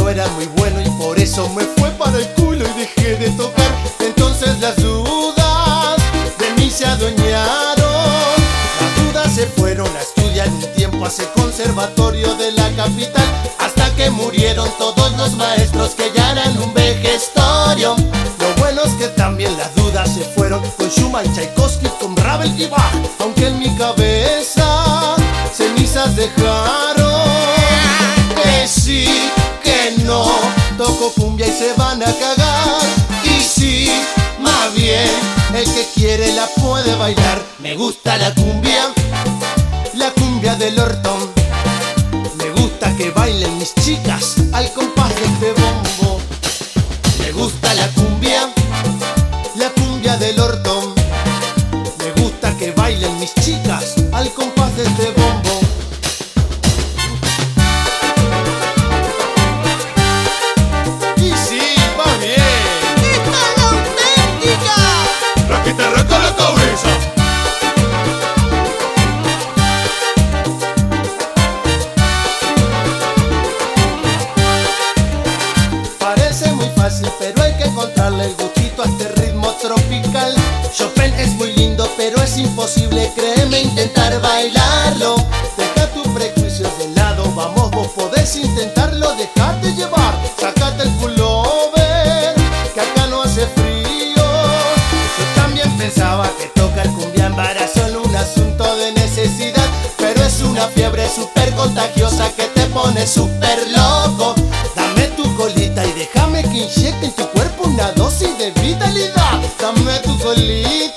no era muy bueno y por eso me fue para el culo y dejé de tocar. Entonces las dudas de mí se adueñaron. Las dudas se fueron a estudiar un tiempo a ese conservatorio de la capital. Hasta que murieron todos los maestros que ya eran un vejestorio. Lo bueno es que también las dudas se fueron con Schumann, Tchaikovsky, con Ravel y Bach. Aunque en mi cabeza cenizas dejaron. Cumbia y se van a cagar. Y sí, más bien, el que quiere la puede bailar. Me gusta la cumbia, la cumbia del hortón. Me gusta que bailen mis chicas al compás de este bombo. Me gusta la cumbia, la cumbia del hortón. Me gusta que bailen mis chicas al compás de este bombo. Que encontrarle el gustito a este ritmo tropical. Chopin es muy lindo, pero es imposible, créeme, intentar bailarlo. Deja tus prejuicios de lado, vamos, vos podés intentarlo, dejate llevar, sacate el pullover, que acá no hace frío. Yo también pensaba que tocar cumbia en bar era solo un asunto de necesidad, pero es una fiebre súper contagiosa que te pone súper loco. Dame tu colita y déjame que inyecte en tu solita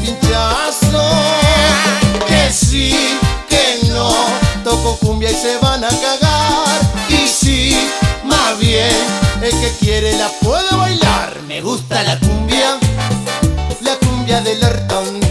pinchazo. Que sí, que no, toco cumbia y se van a cagar. Y sí, más bien, el que quiere la puede bailar. Me gusta la cumbia, la cumbia del hortón.